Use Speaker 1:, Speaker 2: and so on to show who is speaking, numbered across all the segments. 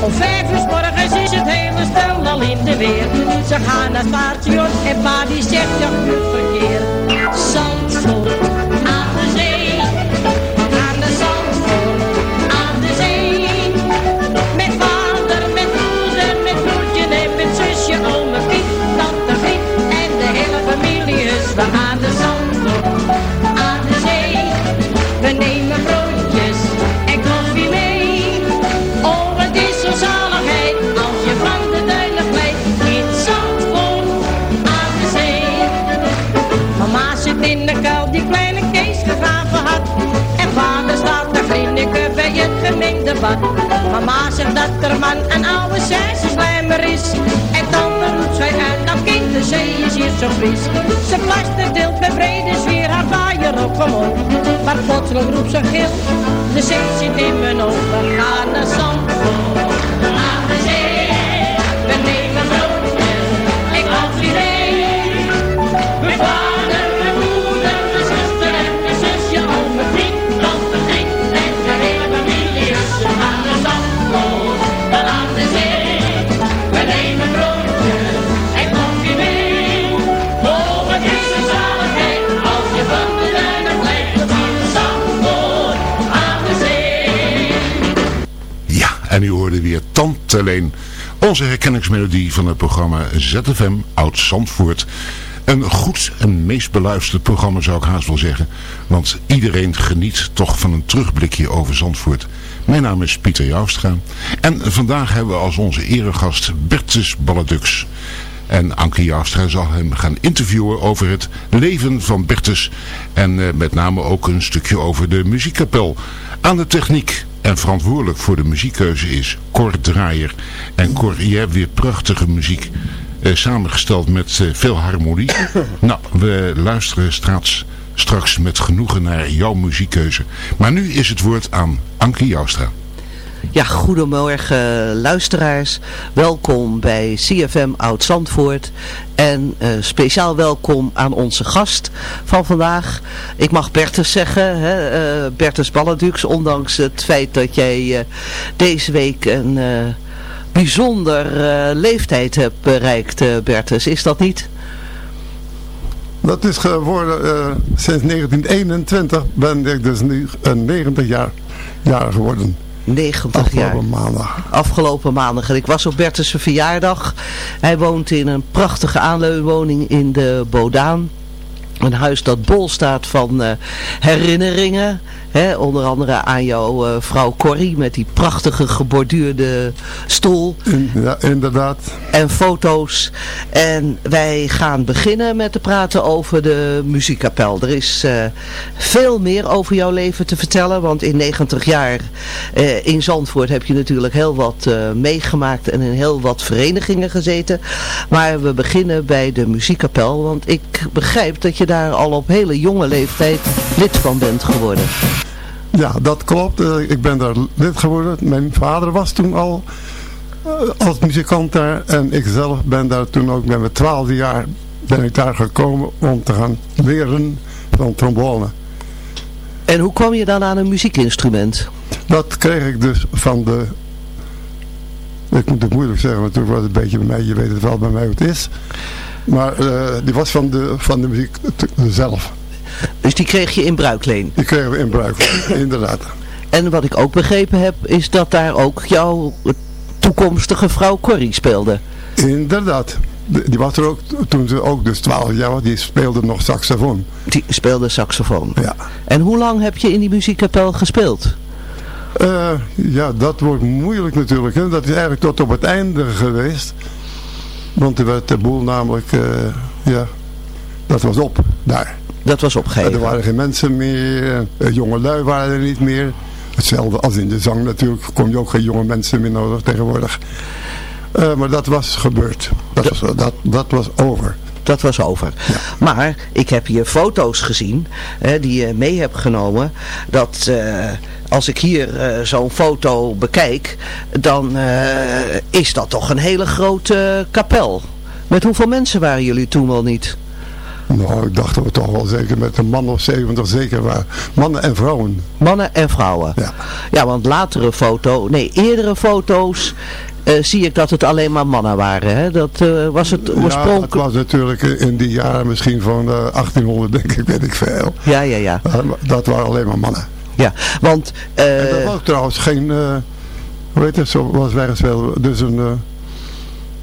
Speaker 1: Om vijf uur morgens is het hele stel al in de weer. Ze gaan naar station en pa die zegt ja goed verkeer. Zandvoort aan de zee, aan de Zandvoort aan de zee. Met vader, met moeder, met broertje en met zusje, ome Piet, tante Griet en de hele familie is we aan de Zandvoort Mama zegt dat er man een oude slijmer is. En dan roept zij uit, dat kind, de zee is hier zo fris. Ze plaster deelt met brede zwier haar vaaier op omhoog. Maar plotseling roept ze gil, de zee zit in mijn ogen. Ga naar Zandvoort, en
Speaker 2: u hoorde weer Tante Leen. Onze herkenningsmelodie van het programma ZFM Oud Zandvoort. Een goed en meest beluisterd programma zou ik haast wel zeggen. Want iedereen geniet toch van een terugblikje over Zandvoort. Mijn naam is Pieter Joustra. En vandaag hebben we als onze eregast Bertus Balladux. En Anke Joustra zal hem gaan interviewen over het leven van Bertus. En eh, met name ook een stukje over de muziekkapel. Aan de techniek en verantwoordelijk voor de muziekkeuze is Cor Draaier. En Cor, je hebt weer prachtige muziek eh, samengesteld met eh, veel harmonie. nou, we luisteren straks, straks met genoegen naar jouw muziekkeuze. Maar nu is het woord aan Anke Joustra.
Speaker 3: Ja, goedemorgen luisteraars. Welkom bij CFM Oud Zandvoort. En eh, speciaal welkom aan onze gast van vandaag. Ik mag Bertus zeggen, hè, eh, Bertus Balladux. Ondanks het feit dat jij eh, deze week een eh, bijzonder eh, leeftijd hebt bereikt, eh, Bertus. Is dat niet?
Speaker 4: Dat is geworden eh, sinds 1921 ben ik dus nu een 90 jaar, jaar geworden.
Speaker 3: 90 jaar.
Speaker 4: Afgelopen maandag.
Speaker 3: afgelopen maandag. En ik was op Bertus' verjaardag. Hij woont in een prachtige aanleunwoning in de Bodaan. Een huis dat bol staat van eh, herinneringen. Hè, onder andere aan jouw eh, vrouw Corrie met die prachtige geborduurde stoel.
Speaker 4: Ja, inderdaad.
Speaker 3: En foto's. En wij gaan beginnen met te praten over de muziekkapel. Er is eh, veel meer over jouw leven te vertellen. Want in 90 jaar eh, in Zandvoort heb je natuurlijk heel wat meegemaakt. En in heel wat verenigingen gezeten. Maar we beginnen bij de muziekkapel. Want ik begrijp dat je daar al op hele jonge leeftijd lid van bent geworden.
Speaker 4: Ja, dat klopt. Eh, ik ben daar lid geworden. Mijn vader was toen al eh, als muzikant daar. En ik zelf ben daar toen ook met mijn twaalfde jaar ben ik daar gekomen om te gaan leren van trombone.
Speaker 3: En hoe kwam je dan aan een muziekinstrument?
Speaker 4: Dat kreeg ik dus van de... Ik moet het moeilijk zeggen, want toen was het een beetje bij mij, je weet het wel bij mij hoe het is. Maar eh, die was van de, van de muziek zelf.
Speaker 3: Dus die kreeg je in bruikleen.
Speaker 4: Die kregen we in bruik, inderdaad.
Speaker 3: En wat ik ook begrepen heb, is dat daar ook jouw toekomstige vrouw Corrie speelde.
Speaker 4: Inderdaad. De- Die was er ook toen ze ook dus 12 jaar was. Die speelde nog saxofoon.
Speaker 3: Die speelde saxofoon.
Speaker 4: Ja.
Speaker 3: En hoe lang heb je in die muziekkapel gespeeld?
Speaker 4: Eh, ja, dat wordt moeilijk natuurlijk. Hè. Dat is eigenlijk tot op het einde geweest. Want er werd de boel namelijk, eh, ja, dat was op daar.
Speaker 3: Dat was
Speaker 4: En
Speaker 3: opgegeven.
Speaker 4: er waren geen mensen meer, uh, jonge lui waren er niet meer. Hetzelfde als in de zang natuurlijk, kom je ook geen jonge mensen meer nodig tegenwoordig. Eh, maar dat was gebeurd. Dat was, dat, dat was over.
Speaker 3: Dat was over. Maar ik heb hier foto's gezien hè, die je mee hebt genomen. Dat eh, als ik hier eh, zo'n foto bekijk, dan eh, is dat toch een hele grote kapel. Met hoeveel mensen waren jullie toen wel niet?
Speaker 4: Nou, ik dacht dat we toch wel zeker met een man of 70 zeker waren. Mannen en vrouwen.
Speaker 3: Mannen en vrouwen.
Speaker 4: Ja.
Speaker 3: Ja, want latere foto, nee, eerdere foto's eh, zie ik dat het alleen maar mannen waren. Hè? Dat eh, was het
Speaker 4: Ja, het
Speaker 3: oorspronkelijk.
Speaker 4: was natuurlijk in die jaren misschien van eh, 1800 denk ik, weet ik veel.
Speaker 3: Ja, ja, ja.
Speaker 4: Dat waren alleen maar mannen.
Speaker 3: ja. Want, eh,
Speaker 4: En dat was trouwens geen, eh hoe heet het, zo was Werkswel, dus een, eh,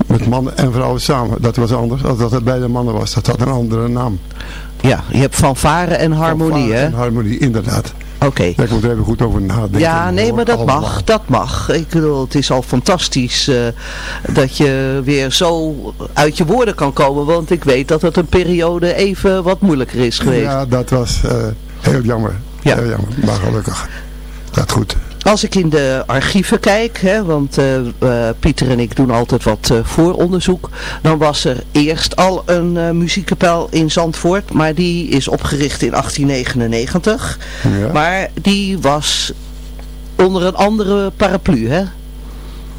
Speaker 4: met mannen en vrouwen samen. Dat was anders, als dat het bij de mannen was. Dat had een andere naam.
Speaker 3: ja, je hebt fanfare en harmonie,
Speaker 4: Fanfare
Speaker 3: hè?
Speaker 4: en harmonie, inderdaad.
Speaker 3: Oké.
Speaker 4: Daar moet er even goed over nadenken.
Speaker 3: Ja, nee, maar dat
Speaker 4: allemaal.
Speaker 3: mag, dat mag. Ik bedoel, het is al fantastisch eh, dat je weer zo uit je woorden kan komen, want ik weet dat het een periode even wat moeilijker is geweest.
Speaker 4: Ja, dat was eh, heel jammer.
Speaker 3: Ja.
Speaker 4: Heel jammer, maar gelukkig. Dat goed.
Speaker 3: Als ik in de archieven kijk, hè, want eh, eh, Pieter en ik doen altijd wat eh, vooronderzoek, dan was er eerst al een muziekkapel in Zandvoort, maar die is opgericht in 1899.
Speaker 4: Ja,
Speaker 3: Maar die was onder een andere paraplu, hè?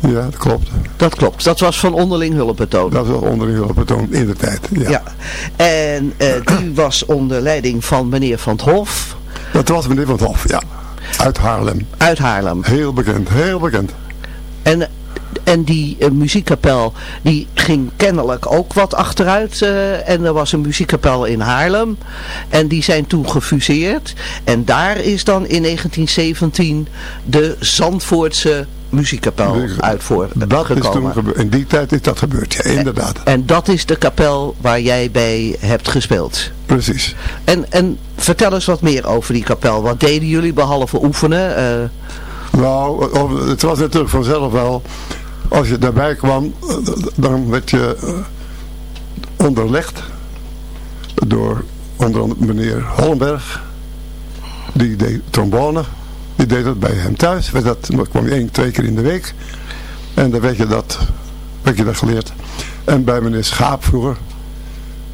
Speaker 4: ja dat klopt.
Speaker 3: Dat klopt, dat was van onderling hulpbetoon.
Speaker 4: Dat was onder een hulpbetoon in de tijd. Ja.
Speaker 3: Ja. En die was onder leiding van meneer Van 't Hof
Speaker 4: Dat was meneer Van het Hof, ja. Uit Haarlem.
Speaker 3: uit Haarlem.
Speaker 4: Heel bekend, heel bekend.
Speaker 3: En, en die eh, muziekkapel die ging kennelijk ook wat achteruit. eh, en er was een muziekkapel in Haarlem. En die zijn toen gefuseerd. En daar is dan in 1917 de Zandvoortse muziekkapel uit
Speaker 4: Dat is toen. In die tijd is dat gebeurd, ja, inderdaad.
Speaker 3: En dat is de kapel waar jij bij hebt gespeeld.
Speaker 4: Precies.
Speaker 3: En, en vertel eens wat meer over die kapel. Wat deden jullie behalve oefenen? Eh,
Speaker 4: Nou, of- het was natuurlijk vanzelf wel. Als je daarbij kwam, eh, dan werd je eh, onderlegd door onder andere meneer Hollenberg. Die deed trombone. Die deed dat bij hem thuis. Dat, kwam je één, twee keer in de week. En dan werd je dat, werd je dat geleerd. En bij meneer Schaap vroeger.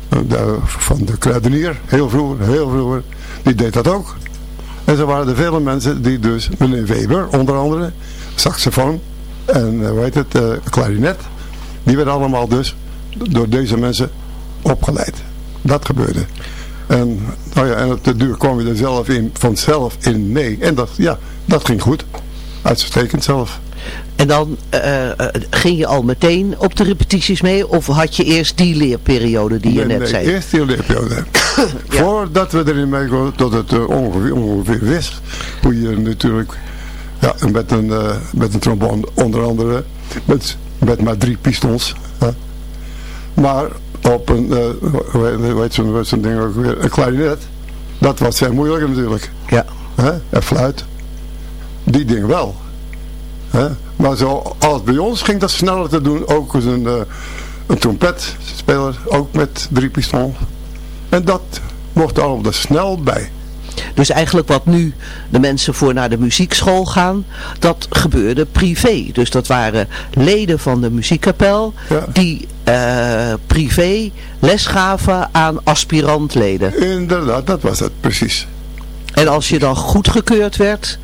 Speaker 4: eh, van de kruidenier. Heel vroeger, heel vroeger. Die deed dat ook. En zo waren er vele mensen die dus, meneer Weber onder andere, saxofoon en uh, hoe het, eh, klarinet, die werden allemaal dus door deze mensen opgeleid. Dat gebeurde. En, nou ja, en op de duur kwam je er zelf in, vanzelf in mee. En dat, ja, dat ging goed. Uitstekend zelf.
Speaker 3: en dan eh, eh, ging je al meteen op de repetities mee? Of had je eerst die leerperiode die je net
Speaker 4: nee,
Speaker 3: zei?
Speaker 4: eerst die leerperiode. Voordat we erin meekomen, tot het eh, ongeveer, ongeveer wist. Hoe je natuurlijk, ja, met een, eh, met een trombone onder andere, met, met maar drie pistons. hè. Maar op een, eh, hoe heet- zo'n ding ook weer, een klarinet. Dat was veel moeilijker natuurlijk.
Speaker 3: Ja.
Speaker 4: Hè? En fluit. Die ding wel. Hè? Maar zo als bij ons ging dat sneller te doen. Ook als een, eh, een trompetspeler. Ook met drie piston. En dat mocht allemaal er snel bij.
Speaker 3: Dus eigenlijk wat nu de mensen voor naar de muziekschool gaan, dat gebeurde privé. Dus dat waren leden van de muziekkapel
Speaker 4: Ja.
Speaker 3: die eh, privé les gaven aan aspirantleden.
Speaker 4: Inderdaad, dat was het precies.
Speaker 3: En als je dan goedgekeurd werd,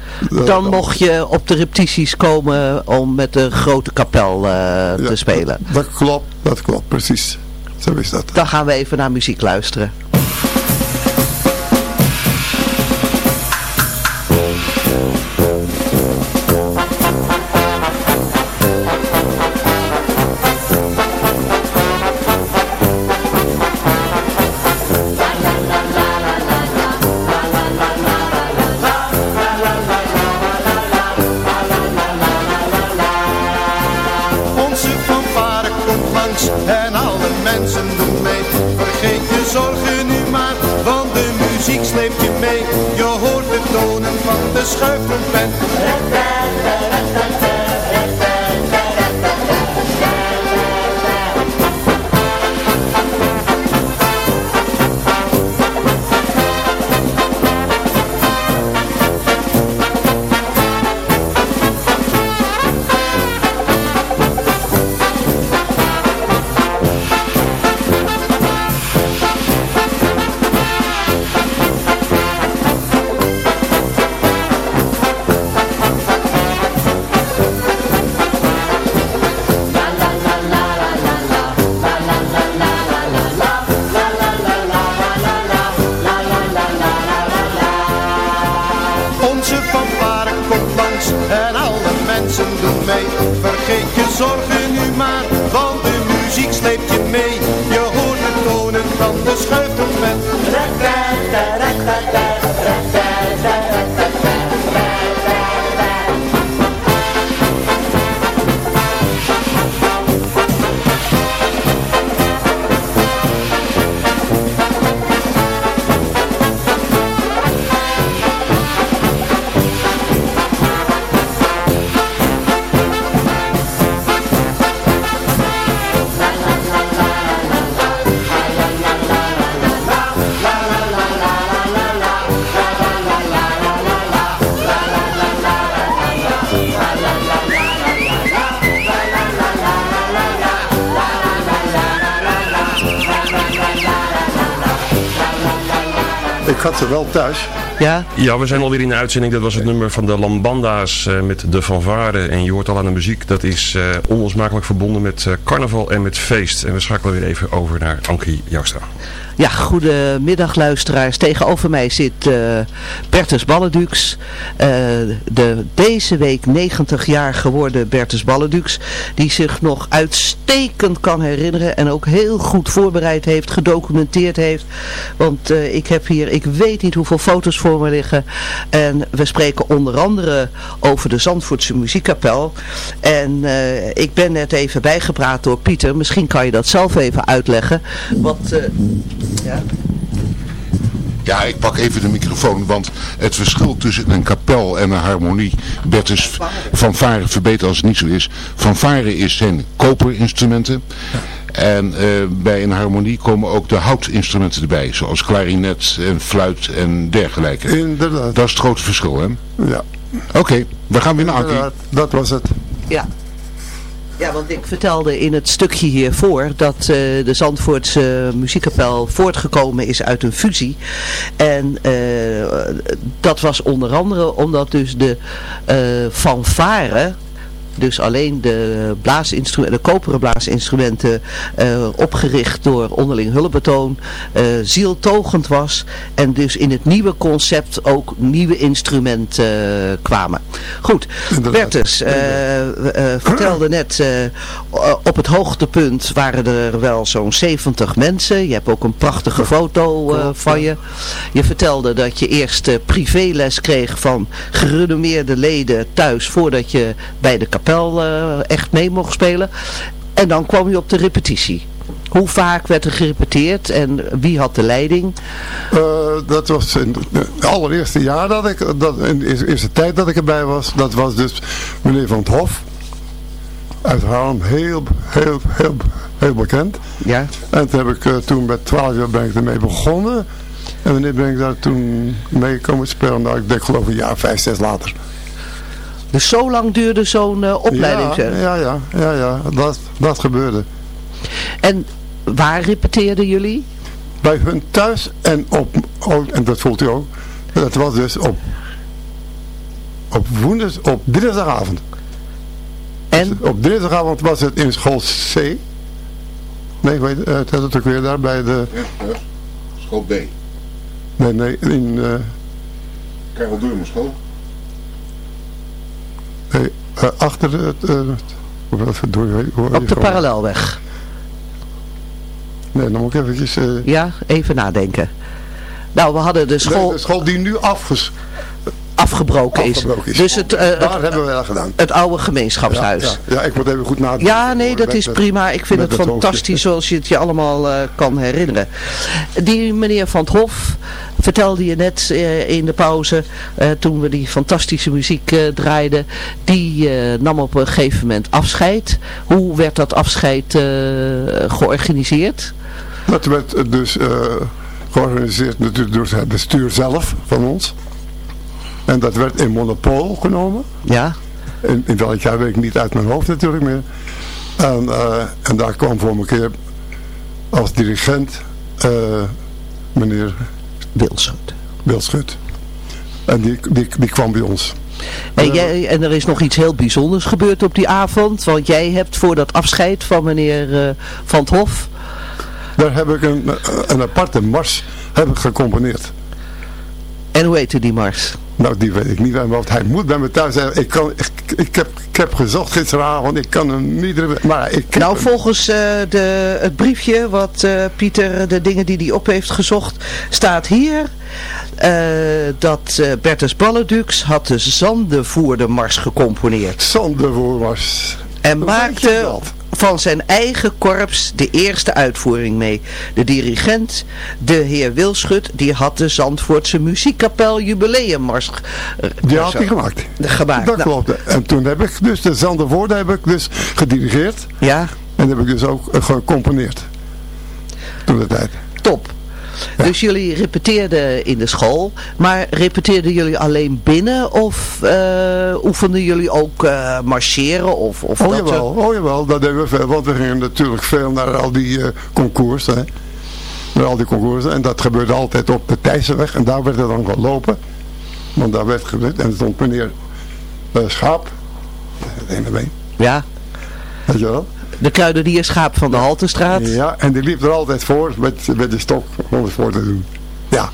Speaker 3: dan mocht je op de repetities komen om met de grote kapel eh, te spelen.
Speaker 4: Dat, dat klopt, dat klopt, precies. Zo is dat.
Speaker 3: Dan gaan we even naar muziek luisteren.
Speaker 4: Thuis.
Speaker 3: Ja?
Speaker 5: Ja, we zijn alweer in de uitzending. Dat was het nummer van de Lambanda's uh, met de fanfare. En je hoort al aan de muziek. Dat is uh, onlosmakelijk verbonden met uh, carnaval en met feest. En we schakelen weer even over naar Ankie Joustra.
Speaker 3: Ja, goedemiddag luisteraars. Tegenover mij zit uh, Bertus Balledux. Uh, de deze week 90 jaar geworden Bertus Balledux. Die zich nog uitstekend kan herinneren. En ook heel goed voorbereid heeft, gedocumenteerd heeft. Want uh, ik heb hier, ik weet niet hoeveel foto's voor me liggen. En we spreken onder andere over de Zandvoortse muziekkapel. En ik ben net even bijgepraat door Pieter. Misschien kan je dat zelf even uitleggen. Wat... Ja.
Speaker 2: Ja, ik pak even de microfoon, want het verschil tussen een kapel en een harmonie, Bertus van Varen verbeter als het niet zo is. Van Varen is zijn koperinstrumenten. En uh, bij een harmonie komen ook de houtinstrumenten erbij, zoals klarinet en fluit en dergelijke.
Speaker 4: Inderdaad.
Speaker 2: Dat is het grote verschil, hè?
Speaker 4: Ja.
Speaker 2: Oké, okay, we gaan weer naar Ankie.
Speaker 4: Dat was het.
Speaker 3: Ja. Ja, want ik vertelde in het stukje hiervoor dat uh, de Zandvoortse muziekkapel voortgekomen is uit een fusie. En uh, dat was onder andere omdat dus de uh, fanfare dus alleen de, blaasinstrumenten, de koperen blaasinstrumenten uh, opgericht door onderling hulpbetoon, uh, zieltogend was en dus in het nieuwe concept ook nieuwe instrumenten uh, kwamen. Goed, Bertus vertelde net, op het hoogtepunt waren er wel zo'n 70 mensen. Je hebt ook een prachtige foto van je. Je vertelde dat je eerst privéles kreeg van gerenommeerde leden thuis voordat je bij de kapel uh, echt mee mocht spelen. En dan kwam je op de repetitie. Hoe vaak werd er gerepeteerd en wie had de leiding?
Speaker 4: Uh, dat was in het allereerste jaar dat ik, dat, in de eerste tijd dat ik erbij was, dat was dus meneer Van het Hof. Uit Haarlem, heel, heel, heel, heel bekend.
Speaker 3: Ja.
Speaker 4: En toen heb ik uh, toen met 12 jaar ben ik ermee begonnen. En wanneer ben ik daar toen mee komen spelen? Nou, ik denk geloof een jaar, vijf, zes later.
Speaker 3: Dus zo lang duurde zo'n uh, opleiding?
Speaker 4: Ja, ja, ja, ja, ja. Dat, dat gebeurde.
Speaker 3: En waar repeteerden jullie?
Speaker 4: Bij hun thuis en op, oh, en dat voelt u ook, dat was dus op, op woensdag, op dinsdagavond.
Speaker 3: En?
Speaker 4: Dus op dinsdagavond was het in school C. Nee, weet, uh, het het ook weer daar bij de...
Speaker 2: School B.
Speaker 4: Nee, nee, in... Uh,
Speaker 2: Karel Durman school.
Speaker 4: Nee, uh, achter het... Uh, door,
Speaker 3: Op de parallelweg.
Speaker 4: Nee, dan moet ik eventjes... Uh...
Speaker 3: Ja, even nadenken. Nou, we hadden de school...
Speaker 4: De school die nu afges...
Speaker 3: afgebroken,
Speaker 4: afgebroken
Speaker 3: is. Dus het, uh,
Speaker 4: Daar
Speaker 3: het,
Speaker 4: hebben we wel gedaan.
Speaker 3: Het oude gemeenschapshuis.
Speaker 4: Ja, ja. ja ik moet even goed nadenken.
Speaker 3: Ja, nee, dat is prima. Ik vind het fantastisch zoals je het je allemaal uh, kan herinneren. Die meneer Van het Hof vertelde je net uh, in de pauze, toen we die fantastische muziek draaiden, die nam op een gegeven moment afscheid. Hoe werd dat afscheid georganiseerd?
Speaker 4: Dat werd dus georganiseerd natuurlijk door het bestuur zelf van ons. En dat werd in Monopool genomen.
Speaker 3: Ja.
Speaker 4: In, in welk jaar weet ik niet uit mijn hoofd natuurlijk meer. En, en daar kwam voor een keer als dirigent meneer
Speaker 3: Wilschut.
Speaker 4: Wilschut. En die, die, die kwam bij ons.
Speaker 3: En, jij, en er is nog iets heel bijzonders gebeurd op die avond. Want jij hebt voor dat afscheid van meneer uh, Van het Hof...
Speaker 4: Daar heb ik een, een aparte mars heb ik gecomponeerd.
Speaker 3: En hoe heette die mars?
Speaker 4: Nou, die weet ik niet. Want hij moet bij me thuis zijn. Ik, kan, ik, ik, heb, ik heb gezocht gisteravond. Ik kan hem niet... Maar ik
Speaker 3: nou,
Speaker 4: hem.
Speaker 3: volgens uh, de, het briefje wat uh, Pieter, de dingen die hij op heeft gezocht, staat hier... Uh, dat Bertus Balledux had de Zandenvoerdermars gecomponeerd.
Speaker 4: Zandenvoermars.
Speaker 3: En maakte van zijn eigen korps de eerste uitvoering mee. De dirigent, de heer Wilschut, die had de Zandvoortse muziekkapel jubileummars
Speaker 4: uh, Die had hij gemaakt.
Speaker 3: gemaakt.
Speaker 4: Dat
Speaker 3: nou.
Speaker 4: klopt. En toen heb ik dus de Zandervoorde heb ik dus gedirigeerd.
Speaker 3: Ja.
Speaker 4: En heb ik dus ook uh, gecomponeerd. Toen de tijd.
Speaker 3: Top. Ja. Dus jullie repeteerden in de school, maar repeteerden jullie alleen binnen of uh, oefenden jullie ook uh, marcheren? Of, of
Speaker 4: oh,
Speaker 3: dat
Speaker 4: jawel, oh jawel, dat deden we veel, want we gingen natuurlijk veel naar al die uh, concours. Hè. Met al die concoursen. En dat gebeurde altijd op de Thijssenweg. En daar werd er dan gelopen. Want daar werd gebeurd. En er stond meneer Schaap. Het ene been.
Speaker 3: Ja,
Speaker 4: Weet je wel?
Speaker 3: De kruidenierschap van de Haltestraat.
Speaker 4: Ja, en die liep er altijd voor met, met de stok om het voor te doen. Ja,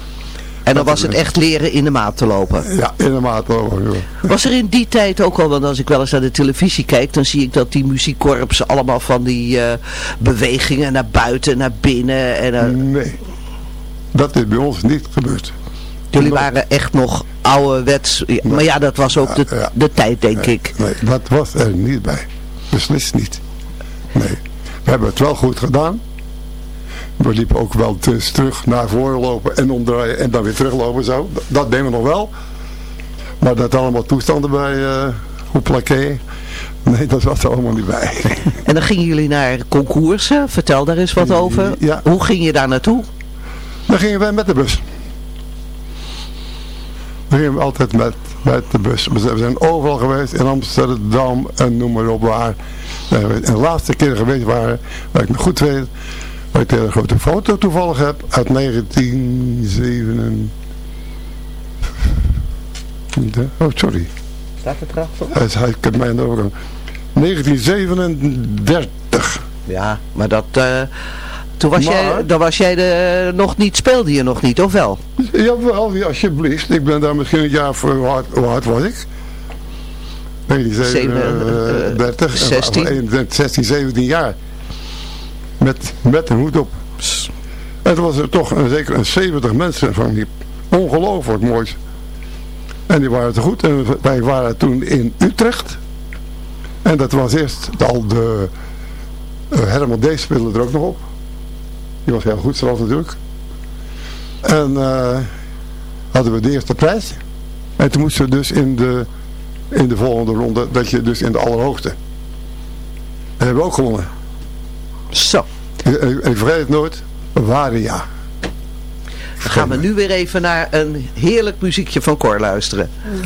Speaker 3: En dan was het echt leren in de maat te lopen.
Speaker 4: ja in de maat. hoor, joh.
Speaker 3: Was er in die tijd ook al, want als ik wel eens naar de televisie kijk, dan zie ik dat die muziekkorps allemaal van die eh, bewegingen naar buiten, naar binnen. En,
Speaker 4: Nee, dat is bij ons niet gebeurd.
Speaker 3: jullie waren echt nog ouderwets. Ja, maar ja, dat was ook de, de tijd, denk ik.
Speaker 4: Nee, dat was er niet bij. Beslist niet. Nee, we hebben het wel goed gedaan. We liepen ook wel dus terug naar voren lopen en omdraaien en dan weer teruglopen zo. Dat, dat deden we nog wel. Maar dat allemaal toestanden bij eh hoe plaqué. Nee, dat was er allemaal niet bij.
Speaker 3: En dan gingen jullie naar concoursen. Vertel daar eens wat over.
Speaker 4: Ja.
Speaker 3: Hoe ging je daar naartoe?
Speaker 4: Dan gingen wij met de bus. Dan gingen we altijd met, met de bus. We zijn- overal geweest, in Amsterdam en noem maar op waar. En de laatste keer geweest waren, waar ik me goed weet, waar ik een grote foto toevallig heb, uit 1907. Oh, sorry.
Speaker 3: Staat het erachter?
Speaker 4: Hij heb mij aan de overkant. 1937.
Speaker 3: Ja, maar dat... eh, toen was
Speaker 4: Maar-
Speaker 3: jij, dan was jij de, nog niet, speelde je nog niet, of wel?
Speaker 4: Jawel, ja, alsjeblieft. Ik ben daar misschien een jaar voor, hoe hoe oud was ik? 1937.
Speaker 3: Zeven, eh, 16.
Speaker 4: 16. 16, 17 jaar. Met, met een hoed op. En toen was er toch een, zeker een 70 mensen van die ongelooflijk mooi. En die waren te goed. En wij waren toen in Utrecht. En dat was eerst al de... eh, Herman D. speelde er ook nog op. Die was heel goed zoals natuurlijk. En eh, hadden we de eerste prijs. En toen moesten we dus in de, in de volgende ronde, dat je dus in de allerhoogste. En hebben we ook gewonnen.
Speaker 3: Zo.
Speaker 4: Ik, ik, vergeet het nooit. Varia.
Speaker 3: Dan gaan we nu weer even naar een heerlijk muziekje van Cor luisteren.
Speaker 5: En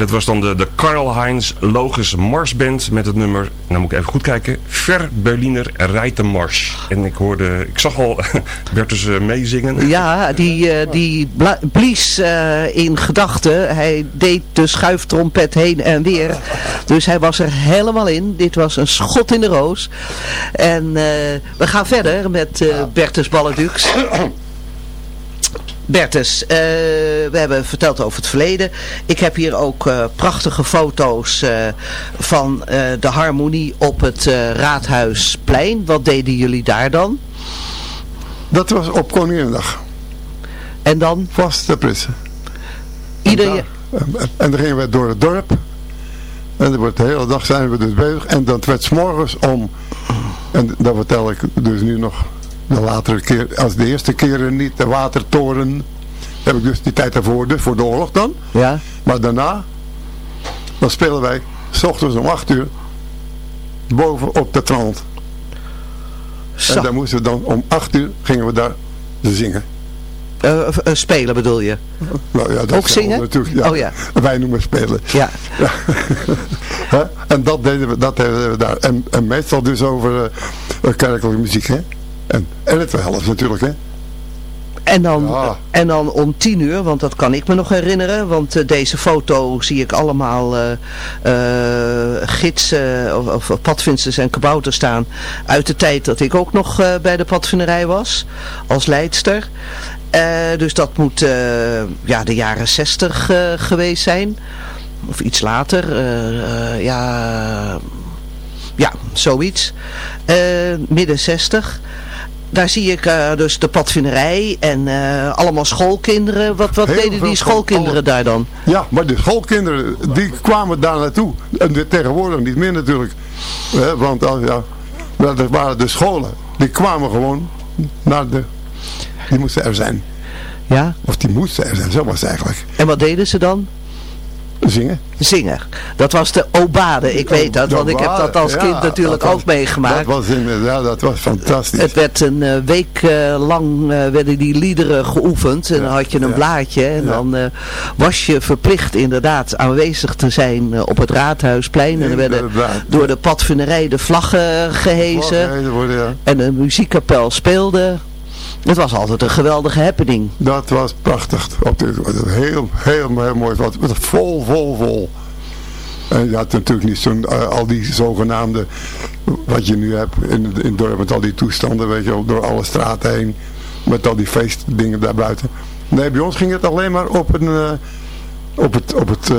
Speaker 5: dat was dan de, de Karl-Heinz Logus Marsband met het nummer, nou moet ik even goed kijken, Ver Berliner Rijtenmars. En ik hoorde, ik zag al Bertus eh, meezingen.
Speaker 3: Ja, die, eh, die blies eh, in gedachten. Hij deed de schuiftrompet heen en weer. Dus hij was er helemaal in. Dit was een schot in de roos. En we gaan verder met Bertus Balledux. Bertus, eh, we hebben verteld over het verleden. Ik heb hier ook eh, prachtige foto's eh, van de harmonie op het Raadhuisplein. Wat deden jullie daar dan?
Speaker 4: Dat was op Koninginnedag.
Speaker 3: En dan?
Speaker 4: Vast de prissen.
Speaker 3: Ieder...
Speaker 4: En, dan gingen we door het dorp. En de hele dag zijn we dus bezig. En dan werd s morgens om, en dat vertel ik dus nu nog de latere keer, als de eerste keren niet, de watertoren, heb ik dus die tijd daarvoor, dus voor de oorlog dan.
Speaker 3: Ja.
Speaker 4: Maar daarna, dan spelen wij, s ochtends om 8 uur, boven op de trant. En dan moesten we dan om 8 uur, gingen we daar zingen.
Speaker 3: Uh, spelen bedoel je?
Speaker 4: Nou, ja, dat
Speaker 3: Ook zingen?
Speaker 4: Ja.
Speaker 3: Oh ja.
Speaker 4: Wij noemen spelen.
Speaker 3: Ja.
Speaker 4: ja. en dat deden we, dat deden we daar. En, en meestal dus over uh, kerkelijke muziek, hè. En, en het helft natuurlijk, hè.
Speaker 3: En dan, en dan om tien uur, want dat kan ik me nog herinneren, want uh, deze foto zie ik allemaal uh, uh, gidsen of, of padvinders en kabouters staan uit de tijd dat ik ook nog bij de padvinderij was, als leidster. dus dat moet ja, de jaren zestig geweest zijn, of iets later, ja, ja, zoiets, midden zestig daar zie ik uh, dus de padvinderij en uh, allemaal schoolkinderen. Wat, wat deden die schoolkinderen daar dan?
Speaker 4: Ja, maar de schoolkinderen die kwamen daar naartoe. En de, tegenwoordig niet meer natuurlijk. Want ja, dat waren de scholen. Die kwamen gewoon naar de... Die moesten er zijn.
Speaker 3: Ja?
Speaker 4: Of die moesten er zijn, zo was het eigenlijk.
Speaker 3: En wat deden ze dan?
Speaker 4: Zingen.
Speaker 3: Zingen. Dat was de Obade, ik weet dat, want ik heb dat als kind natuurlijk ook meegemaakt.
Speaker 4: Dat was, ja, dat was fantastisch.
Speaker 3: Het werd een uh, week uh, lang uh, werden die liederen geoefend en dan had je een blaadje en dan was je verplicht inderdaad aanwezig te zijn op het Raadhuisplein. En er werden door de padvinderij de vlaggen gehezen en de muziekkapel speelde. Het was altijd een geweldige happening.
Speaker 4: Dat was prachtig. Op dit, heel, heel, heel mooi. Wat, vol, vol, vol. En je had natuurlijk niet zo'n, uh, al die zogenaamde, wat je nu hebt in, in het dorp met al die toestanden, weet je, door alle straten heen. Met al die feestdingen daarbuiten. Nee, bij ons ging het alleen maar op, een, uh, op het, op het, uh,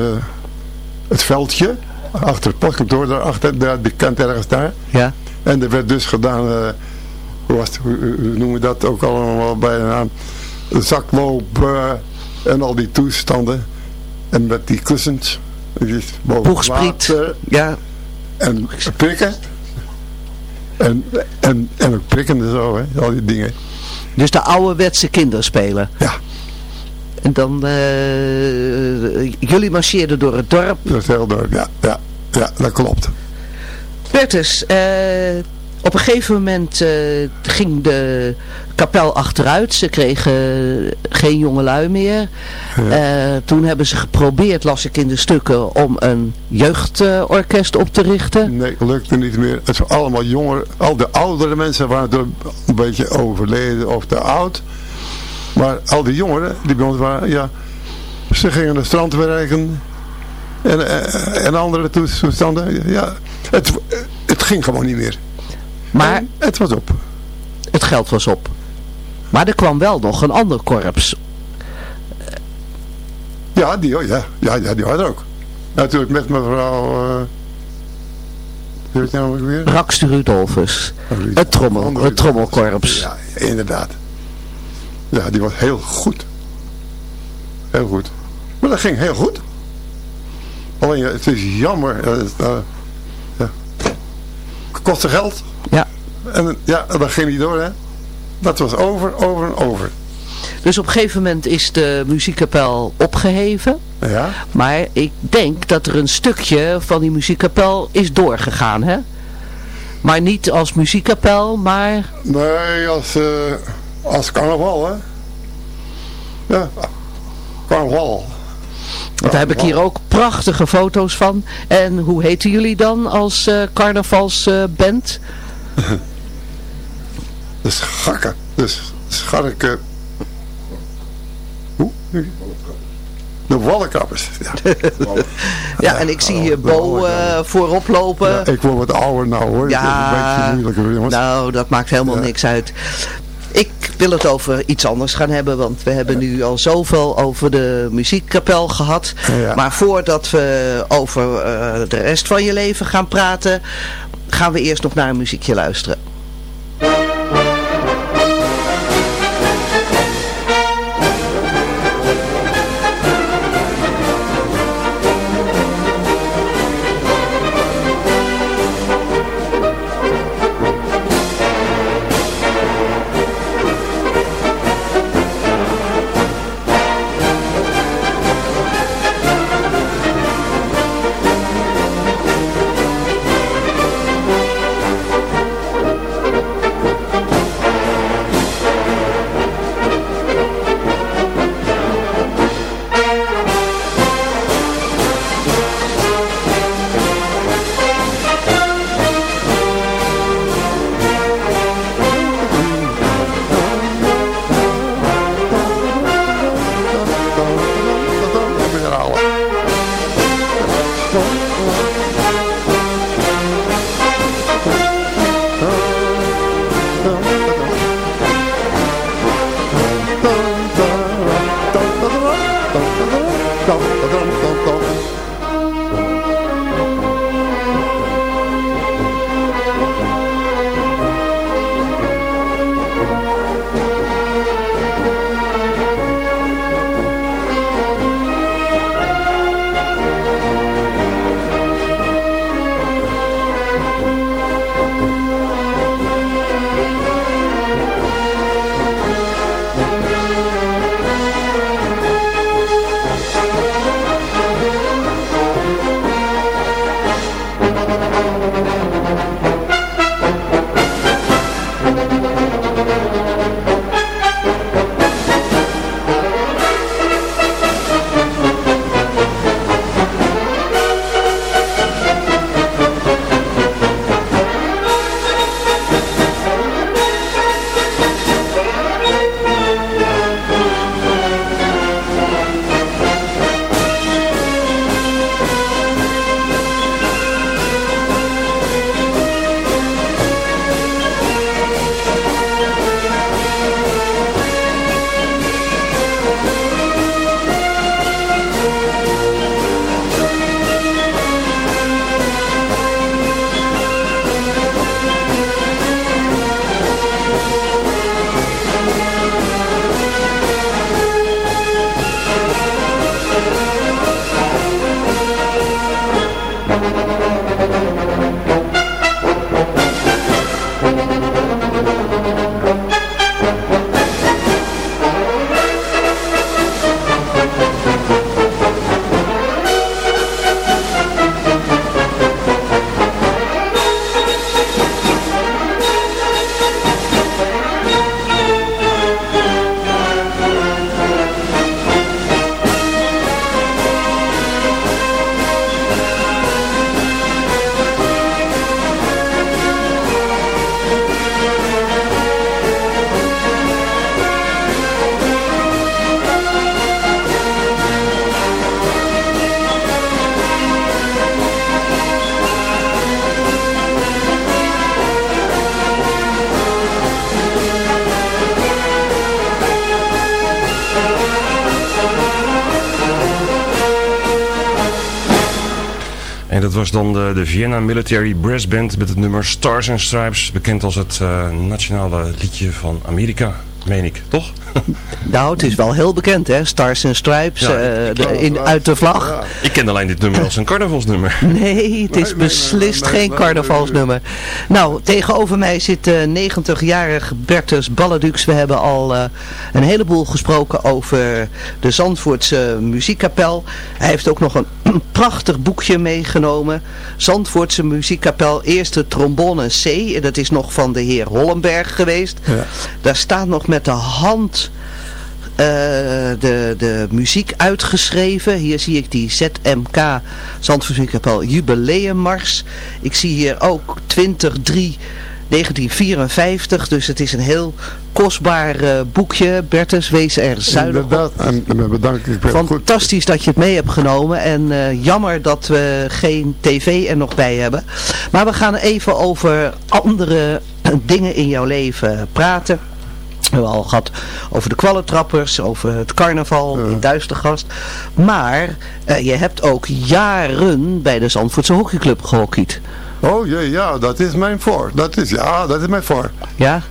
Speaker 4: het veldje. Achter het postkantoor, daarachter, daar, die kant ergens daar.
Speaker 3: Ja.
Speaker 4: En er werd dus gedaan was hoe, noemen we dat ook allemaal bij de naam, zakloop uh, en al die toestanden. En met die kussens,
Speaker 3: Boegspriet, ja.
Speaker 4: En prikken. En, en, en ook prikken en zo, hè, al die dingen.
Speaker 3: Dus de ouderwetse kinderspelen.
Speaker 4: Ja.
Speaker 3: En dan, uh, jullie marcheerden door het dorp.
Speaker 4: Door het hele dorp, ja. Ja, ja dat klopt.
Speaker 3: Bertus, uh, op een gegeven moment uh, ging de kapel achteruit. Ze kregen geen jongelui meer. Ja. Uh, toen hebben ze geprobeerd, las ik in de stukken, om een jeugdorkest op te richten.
Speaker 4: Nee, lukte niet meer. Het waren allemaal jongeren. Al de oudere mensen waren een beetje overleden of te oud. Maar al die jongeren, die bij ons waren, ja, ze gingen het strand werken. En, en, en andere toestanden. Ja, het, het ging gewoon niet meer.
Speaker 3: Maar
Speaker 4: het was op.
Speaker 3: Het geld was op. Maar er kwam wel nog een ander korps.
Speaker 4: Ja, die, ja, ja, ja, die had er ook. Natuurlijk met mevrouw... Uh, hoe heet nou weer?
Speaker 3: Rax Rudolfus. het, trommel, het trommelkorps.
Speaker 4: Ja, inderdaad. Ja, die was heel goed. Heel goed. Maar dat ging heel goed. Alleen, het is jammer. Uh, uh, ja. Kostte geld.
Speaker 3: Ja.
Speaker 4: En ja, dat ging niet door, hè. Dat was over, over en over.
Speaker 3: Dus op een gegeven moment is de muziekkapel opgeheven.
Speaker 4: Ja.
Speaker 3: Maar ik denk dat er een stukje van die muziekkapel is doorgegaan, hè? Maar niet als muziekkapel, maar...
Speaker 4: Nee, als, uh, als carnaval, hè. Ja, carnaval.
Speaker 3: Daar heb ik hier ook prachtige foto's van. En hoe heten jullie dan als uh, carnavalsband? Uh,
Speaker 4: de schakken. De scharke... Hoe? De wallenkappers. Ja,
Speaker 3: ja en ik zie hier Bo uh, voorop lopen. Ja,
Speaker 4: ik word wat ouder nou hoor.
Speaker 3: Ja,
Speaker 4: een beetje moeilijker, jongens.
Speaker 3: nou dat maakt helemaal ja. niks uit. Ik wil het over iets anders gaan hebben, want we hebben nu al zoveel over de muziekkapel gehad.
Speaker 4: Ja.
Speaker 3: Maar voordat we over eh, de rest van je leven gaan praten, gaan we eerst nog naar een muziekje luisteren.
Speaker 5: Was dan de, de Vienna Military Brass Band met het nummer Stars and Stripes. Bekend als het eh, nationale liedje van Amerika, meen ik, toch?
Speaker 3: Nou, het is wel heel bekend, hè? Stars and Stripes,
Speaker 5: Ja,
Speaker 3: eh,
Speaker 5: ik-
Speaker 3: de- in, uit de vlag.
Speaker 4: Ja.
Speaker 5: Ik ken alleen dit nummer als een carnavalsnummer.
Speaker 3: Nee, het is
Speaker 4: nee,
Speaker 3: beslist
Speaker 4: nee, nee,
Speaker 3: geen carnavalsnummer. Nou, tegenover mij zit de 90-jarige Bertus Balladux. We hebben al eh, een heleboel gesproken over de Zandvoortse muziekkapel. Hij heeft ook nog een prachtig boekje meegenomen. Zandvoortse muziekkapel, eerste trombone C. Dat is nog van de heer Hollenberg geweest.
Speaker 4: Ja.
Speaker 3: Daar staat nog met de hand eh, de, de muziek uitgeschreven. Hier zie ik die ZMK Zandvoortmuziekapel Jubileummars. Ik zie hier ook 23 1954, dus het is een heel kostbaar eh, boekje. Bertus, wees er zuinig op.
Speaker 4: Inderdaad, en en bedankt. Ik ben goed.
Speaker 3: Fantastisch dat je het mee hebt genomen. En eh, jammer dat we geen tv er nog bij hebben. Maar we gaan even over andere dingen in jouw leven praten. We hebben al gehad over de kwallentrappers, over het carnaval, in Duistergast. Maar eh, je hebt ook jaren bij de Zandvoortse hockeyclub gehockeyd.
Speaker 4: Oh jee, ja, dat is mijn voor. Dat is, ja, dat is mijn voor.
Speaker 3: Ja?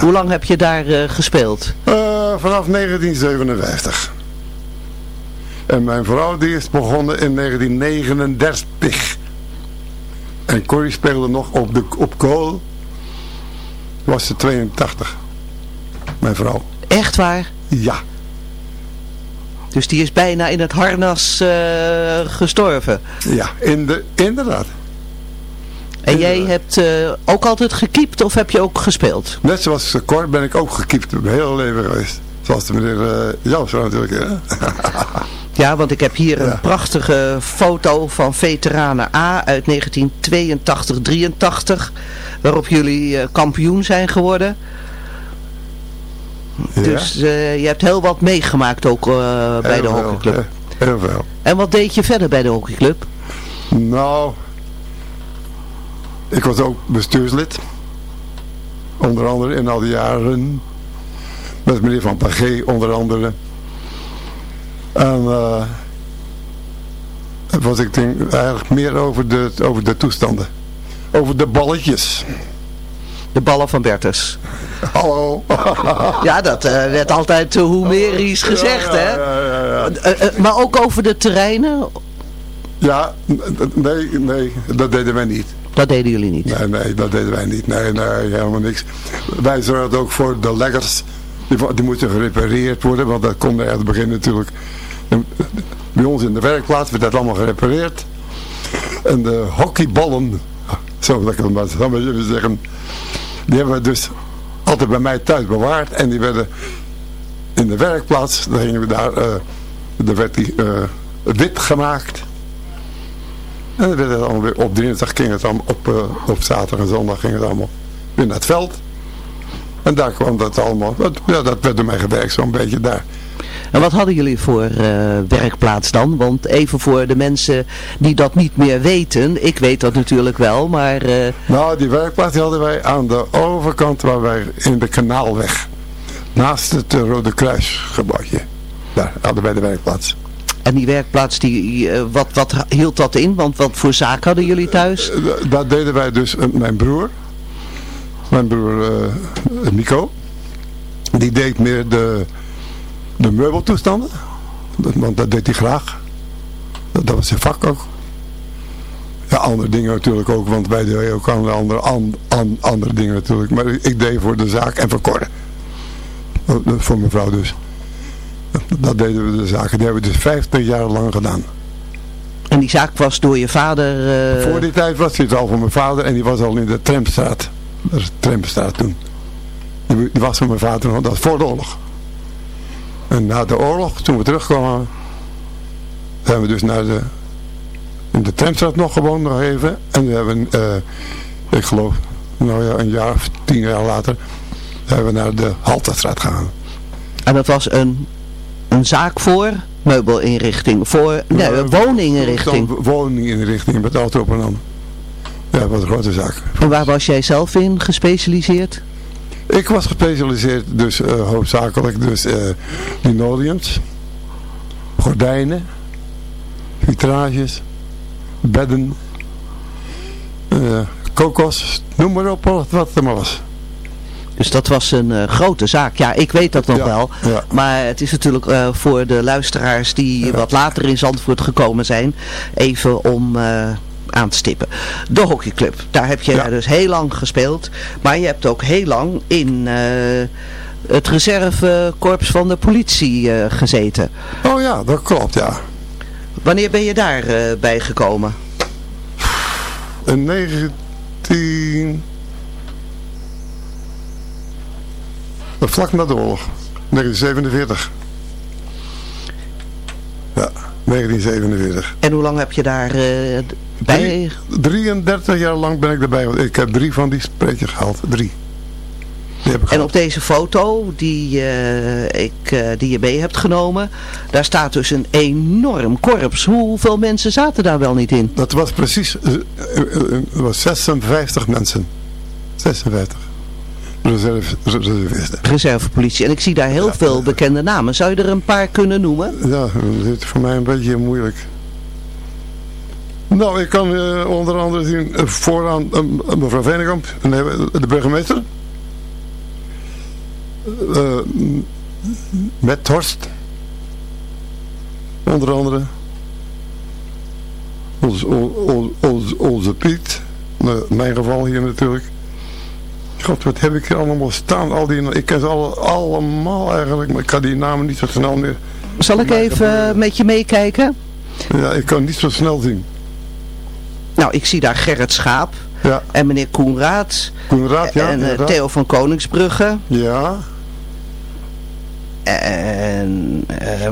Speaker 3: Hoe lang heb je daar eh, gespeeld?
Speaker 4: Eh, vanaf 1957. En mijn vrouw die is begonnen in 1939. En Corrie speelde nog op, de, op kool. Was ze 82. Mijn vrouw.
Speaker 3: Echt waar?
Speaker 4: Ja.
Speaker 3: Dus die is bijna in het harnas eh, gestorven.
Speaker 4: Ja, in de, inderdaad.
Speaker 3: En jij hebt eh, ook altijd gekiept of heb je ook gespeeld?
Speaker 4: Net zoals Cor ben ik ook gekiept. Mijn hele leven geweest. Zoals de meneer uh, Joost natuurlijk. Hè?
Speaker 3: Ja, want ik heb hier een prachtige foto van veteranen A uit 1982-83. Waarop jullie eh, kampioen zijn geworden.
Speaker 4: Ja.
Speaker 3: Dus eh, je hebt heel wat meegemaakt ook eh, bij
Speaker 4: Heel
Speaker 3: de hockeyclub.
Speaker 4: Heel veel.
Speaker 3: En wat deed je verder bij de hockeyclub?
Speaker 4: Nou, ik was ook bestuurslid. Onder andere in al die jaren. Met meneer Van Pagé onder andere. En eh was ik denk eigenlijk meer over de, over de toestanden. Over de balletjes.
Speaker 3: De ballen van Bertus.
Speaker 4: Hallo.
Speaker 3: Ja, dat eh, werd altijd uh, Hoemerisch gezegd,
Speaker 4: Ja,
Speaker 3: hè?
Speaker 4: ja, ja, ja.
Speaker 3: Maar ook over de terreinen,
Speaker 4: Ja, nee, nee, dat deden wij niet.
Speaker 3: Dat deden jullie niet.
Speaker 4: Nee, nee, dat deden wij niet. Nee, nee, helemaal niks. Wij zorgden ook voor de leggers. Die, die moesten gerepareerd worden, want dat kon uit het begin natuurlijk. En Bij ons in de werkplaats werd dat allemaal gerepareerd. En de hockeyballen, zo dat ik het maar zo even zeggen, die hebben we dus altijd bij mij thuis bewaard. En die werden in de werkplaats, dan gingen we daar, eh daar werd die eh, wit gemaakt. En dan werd het allemaal weer op dinsdag ging het allemaal op, eh, op zaterdag en zondag ging het allemaal weer naar het veld. En daar kwam dat allemaal, dat, ja, dat werd door mij gewerkt zo'n beetje daar.
Speaker 3: En wat hadden jullie voor eh, werkplaats dan? Want even voor de mensen die dat niet meer weten, ik weet dat natuurlijk wel, maar eh,
Speaker 4: Nou, die werkplaats die hadden wij aan de overkant waar wij in de kanaalweg. Naast het Rode Kruis gebouwtje. Daar hadden wij de werkplaats.
Speaker 3: En die werkplaats, die, eh, wat, wat hield dat in? Want wat voor zaak hadden jullie thuis?
Speaker 4: Eh, da- Daar deden wij dus mijn broer. Mijn broer eh, Nico. Die deed meer de, de meubeltoestanden. Want dat deed hij graag. Dat, was zijn vak ook. Ja, andere dingen natuurlijk ook. Want wij deden ook andere, andere, an- an- andere dingen natuurlijk. Maar ik deed voor de zaak en voor Cor. Voor mijn vrouw dus. Dat deden we de zaken. Die hebben we dus 50 jaar lang gedaan.
Speaker 3: En die zaak was door je vader... eh,
Speaker 4: Voor die tijd was het al voor mijn vader en die was al in de Tramstraat. Dat is de Tramstraat toen. Die, was voor mijn vader nog, dat was voor de oorlog. En na de oorlog, toen we terugkwamen, zijn we dus naar de, in de Tramstraat nog gewoond nog even. En we hebben, eh, ik geloof, nou ja, een jaar of tien jaar later, zijn we naar de Halterstraat gegaan.
Speaker 3: En dat was een, een zaak voor meubelinrichting, voor nee,
Speaker 4: Eh,
Speaker 3: een woninginrichting.
Speaker 4: Dan Woninginrichting met auto op en aan. Ja, dat was een grote zaak.
Speaker 3: En waar was jij zelf in gespecialiseerd?
Speaker 4: Ik was gespecialiseerd dus eh, hoofdzakelijk dus eh linoleums, gordijnen, vitrages, bedden, eh, kokos, noem maar op wat, wat er maar was.
Speaker 3: Dus dat was een eh, grote zaak. Ja, ik weet dat nog
Speaker 4: Ja,
Speaker 3: wel.
Speaker 4: ja.
Speaker 3: Maar het is natuurlijk eh, voor de luisteraars die
Speaker 4: Ja.
Speaker 3: wat later in Zandvoort gekomen zijn, even om eh, aan te stippen. De hockeyclub, daar heb je dus heel lang gespeeld. Maar je hebt ook heel lang in het reservekorps van de politie gezeten.
Speaker 4: Oh ja, dat klopt ja.
Speaker 3: Wanneer ben je daar eh, bij gekomen?
Speaker 4: In 19... Vlak na de oorlog. 1947. Ja, 1947.
Speaker 3: En hoe lang heb je daar eh, bij?
Speaker 4: Drie- 33 jaar lang ben ik erbij. Ik heb drie van die sprekers gehaald. Drie. Die heb ik
Speaker 3: En op deze foto die, eh, ik, eh, die je mee hebt genomen, daar staat dus een enorm korps. Hoeveel mensen zaten daar wel niet in?
Speaker 4: Dat was precies, was 56 mensen. 56. Reserve, reservisten.
Speaker 3: Reservepolitie. En ik zie daar heel veel bekende namen. Zou je er een paar kunnen noemen?
Speaker 4: Ja, dat is voor mij een beetje moeilijk. Nou, ik kan eh, onder andere zien eh, vooraan uh, mevrouw Venekamp, de burgemeester. Met Horst. Onder andere. Onze Piet. In mijn geval hier natuurlijk. God, wat heb ik hier allemaal staan? Al die, ik ken ze alle, allemaal eigenlijk, maar ik kan die namen niet zo snel meer.
Speaker 3: Zal ik even met je meekijken?
Speaker 4: Ja, ik kan niet zo snel zien.
Speaker 3: Nou, ik zie daar Gerrit Schaap.
Speaker 4: Ja.
Speaker 3: En meneer Koenraad.
Speaker 4: Koenraad, ja.
Speaker 3: En uh, Theo van Koningsbrugge.
Speaker 4: Ja.
Speaker 3: En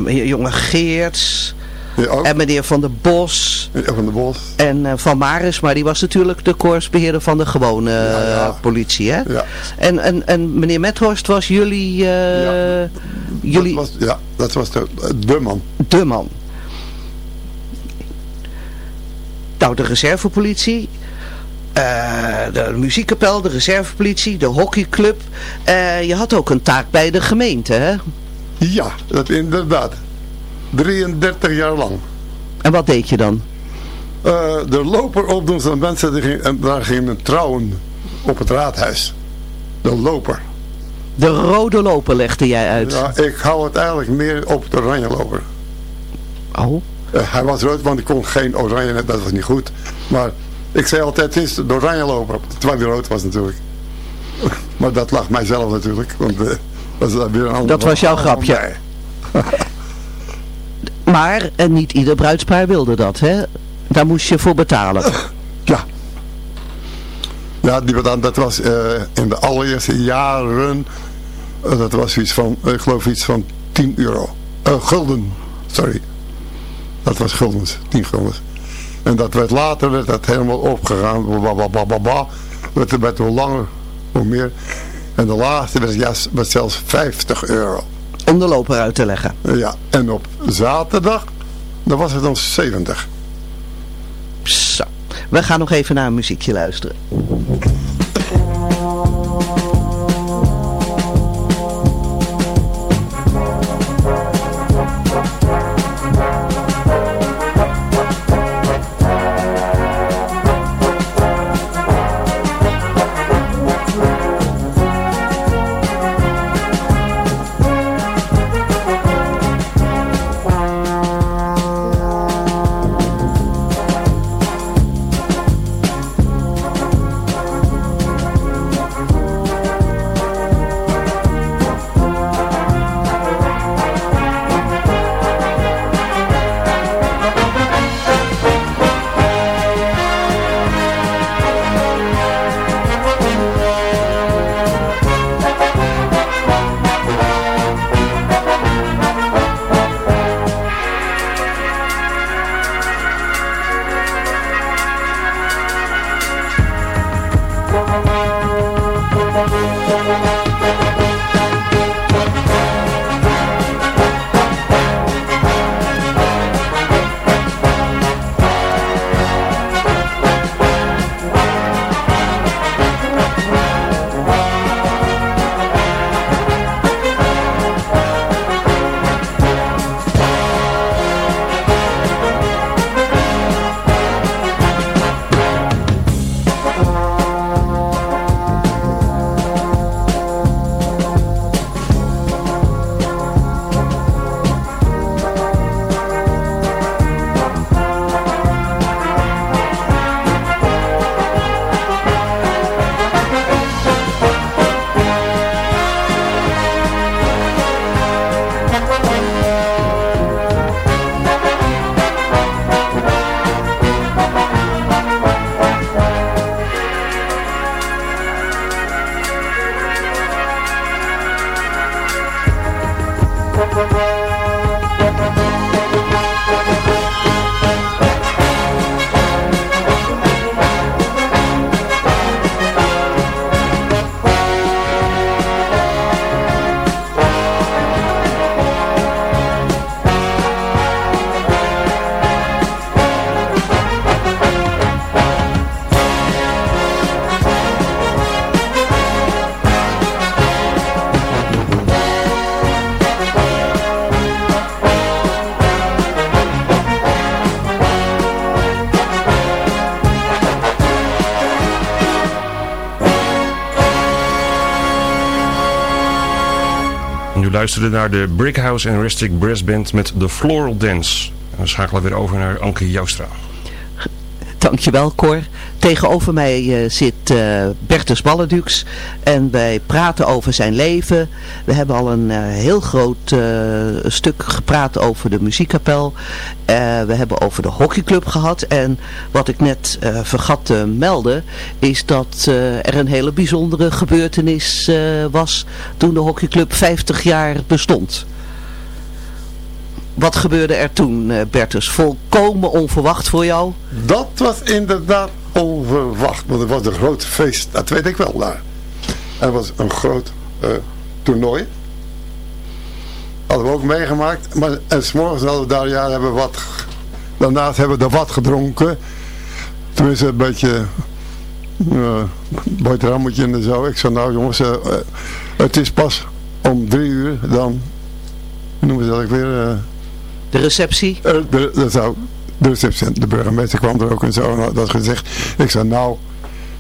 Speaker 3: uh, jonge Geerts. Ja, en meneer Van der Bos.
Speaker 4: Ja, van der Bos.
Speaker 3: En uh, Van Maris, maar die was natuurlijk de korpsbeheerder van de gewone ja, ja. politie, hè?
Speaker 4: Ja.
Speaker 3: En, en, en meneer Methorst was jullie... ja. jullie...
Speaker 4: Dat was, ja, dat was de, de man.
Speaker 3: De man. Nou, de reservepolitie, uh, de muziekkapel, de reservepolitie, de hockeyclub. Uh, je had ook een taak bij de gemeente, hè?
Speaker 4: Ja, dat inderdaad. 33 jaar lang.
Speaker 3: En wat deed je dan?
Speaker 4: Uh, de loper opdoen van mensen, die ging, en daar gingen trouwen op het raadhuis. De loper.
Speaker 3: De rode loper legde jij uit?
Speaker 4: Ja, ik hou het eigenlijk meer op de oranje loper.
Speaker 3: Oh.
Speaker 4: Uh, hij was rood, want ik kon geen oranje, dat was niet goed. Maar ik zei altijd, het is de oranje loper, terwijl hij rood was natuurlijk. maar dat lag mijzelf natuurlijk, want uh, dat was weer een ander
Speaker 3: Dat was jouw grapje. maar uh, niet ieder bruidspaar wilde dat, hè? Daar moest je voor betalen.
Speaker 4: ja. Ja, die, dat was in de allereerste jaren, dat was iets van, ik geloof iets van 10 euro. gulden, sorry. Dat was guldens, 10 guldens. En dat werd later werd dat helemaal opgegaan. Blablabla. Het werd hoe langer, hoe meer. En de laatste werd, ja, werd zelfs 50 euro.
Speaker 3: Om de loper uit te leggen.
Speaker 4: Ja, en op zaterdag, dan was het dan 70.
Speaker 3: Zo. We gaan nog even naar een muziekje luisteren.
Speaker 5: Luisterde naar de Brickhouse and Rustic Brass Band met The Floral Dance. En we schakelen weer over naar Anke Joustra.
Speaker 3: Dankjewel Cor. Tegenover mij uh, zit uh, Bertus Balledux en wij praten over zijn leven. We hebben al een uh, heel groot stuk gepraat over de muziekkapel. we hebben over de hockeyclub gehad en wat ik net vergat te melden is dat er een hele bijzondere gebeurtenis was toen de hockeyclub 50 jaar bestond. Wat gebeurde er toen, uh, Bertus? Volkomen onverwacht voor jou?
Speaker 4: Dat was inderdaad onverwacht. Want het was een groot feest. Dat weet ik wel daar. Het was een groot uh, toernooi. Hadden we ook meegemaakt. Maar, en s'morgens hadden we daar, ja, hebben wat... Daarnaast hebben we er wat gedronken. Tenminste, een beetje... Uh, en zo. Ik zei, nou jongens, het is pas om drie uur. Dan noemen ze dat weer...
Speaker 3: De receptie?
Speaker 4: Uh, de, dat zou, de receptie, de burgemeester kwam er ook en zo en had dat gezegd. Ik zei, nou,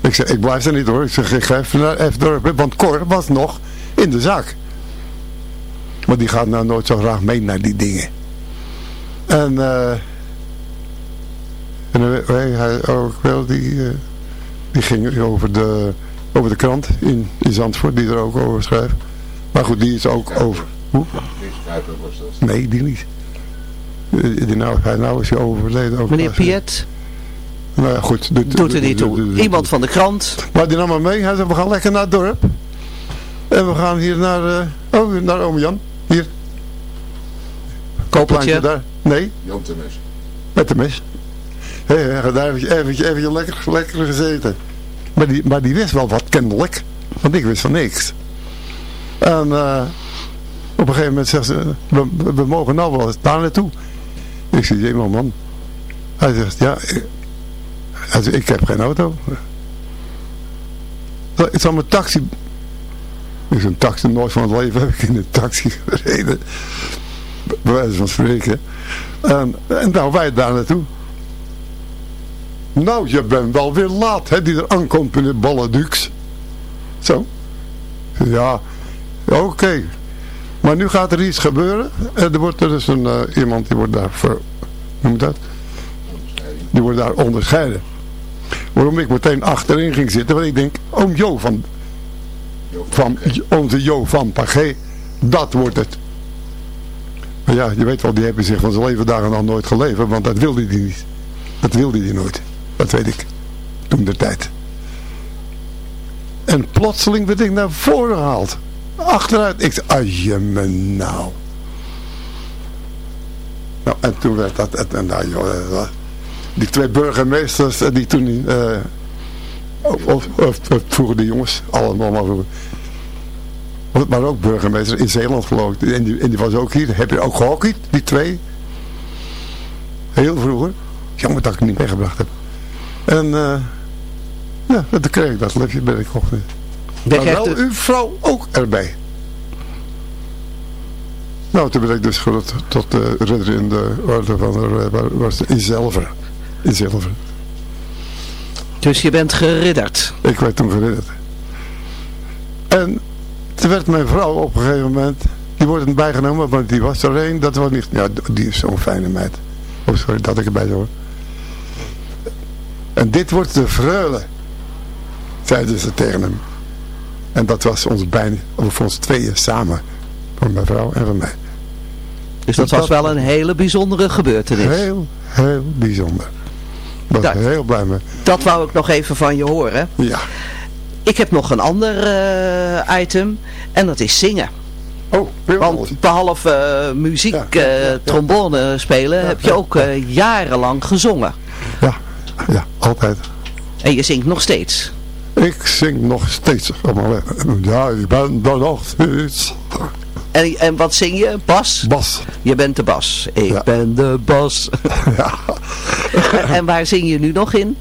Speaker 4: ik, zei, ik blijf er niet hoor. Ik zeg, ik ga even naar even dorp, want Cor was nog in de zaak. Maar die gaat nou nooit zo graag mee naar die dingen. En, uh, en hij ook wel, die, uh, die ging over de, over de krant in, in Zandvoort, die er ook over schrijft. Maar goed, die is ook over. Hoe? Nee, die niet. Die nou, hij nou is hij overleden. Ook
Speaker 3: Meneer Piet?
Speaker 4: Nou ja, goed.
Speaker 3: Doet, doet er niet toe. Iemand van de krant.
Speaker 4: Maar die nam maar mee. Hij zei, we gaan lekker naar het dorp. En we gaan hier naar, uh, oh, naar oom Jan. Hier.
Speaker 3: Kopertje?
Speaker 4: daar. Nee.
Speaker 2: Jan de Mes.
Speaker 4: Met de mes. Hé, hey, daar eventjes, eventjes lekker, lekker gezeten. Maar die, maar die wist wel wat kennelijk. Want ik wist van niks. En uh, op een gegeven moment zegt ze, we, we mogen nou wel eens daar naartoe. Ik zeg, jee man. Hij zegt, ja, ik, hij zegt, ik heb geen auto. Ik zal mijn taxi... Ik een taxi, nooit van het leven heb ik in een taxi gereden. Bij wijze van spreken. En, en nou, wij daar naartoe. Nou, je bent wel weer laat, hè, die er aankomt in de Balladux. Zo. Ja, oké. Maar nu gaat er iets gebeuren. Er wordt er dus een, uh, iemand die wordt daar ver, noem dat? Die wordt daar onderscheiden. Waarom ik meteen achterin ging zitten. Want ik denk, oom Jo van, van onze Jo van Pagé. Dat wordt het. Maar ja, je weet wel, die hebben zich van zijn leven dagen nog nooit geleverd. Want dat wilde hij niet. Dat wilde hij nooit. Dat weet ik. Toen de tijd. En plotseling werd ik naar voren gehaald achteruit. Ik zei, je me nou. Nou, en toen werd dat, en, nou, joh, die twee burgemeesters eh, die toen, uh, of, of, of, vroeger de jongens, allemaal maar vroeger. Maar ook burgemeester in Zeeland geloof ik. En die, en die was ook hier. Heb je ook gehockeyd, die twee? Heel vroeger. Jammer dat ik het niet meegebracht heb. En ja, toen kreeg ik dat ben ik gehoord. Maar wel uw vrouw ook erbij. Nou, toen ben ik dus tot, tot de ridder in de orde van de, waar, was in zilver. In zilver.
Speaker 3: Dus je bent geridderd?
Speaker 4: Ik werd toen geridderd. En toen werd mijn vrouw op een gegeven moment, die wordt bijgenomen, want die was er een, dat was niet, ja, die is zo'n fijne meid. Oh, sorry dat ik erbij hoor. En dit wordt de vreule, zeiden ze tegen hem. En dat was ons bijna, of ons tweeën samen. Van mijn vrouw en van mij.
Speaker 3: Dus dat, was wel een hele bijzondere gebeurtenis.
Speaker 4: Heel, heel bijzonder. Daar ben ik heel blij mee.
Speaker 3: Dat wou ik nog even van je horen.
Speaker 4: Ja.
Speaker 3: Ik heb nog een ander uh, item. En dat is zingen.
Speaker 4: Oh,
Speaker 3: Want behalve uh, muziek, ja, ja, ja, trombone spelen, heb je ook jarenlang gezongen.
Speaker 4: Ja, ja, altijd.
Speaker 3: En je zingt nog steeds.
Speaker 4: Ik zing nog steeds. Ja, ik ben er nog steeds.
Speaker 3: En, en wat zing je? Bas?
Speaker 4: Bas.
Speaker 3: Je bent de bas. Ik ja. ben de bas.
Speaker 4: Ja.
Speaker 3: en waar zing je nu nog in?